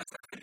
That's